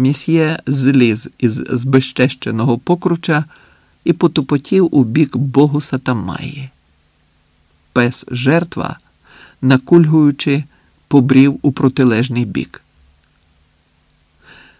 Місьє зліз із збезчещеного покруча і потупотів у бік богуса та Пес жертва, накульгуючи, побрів у протилежний бік.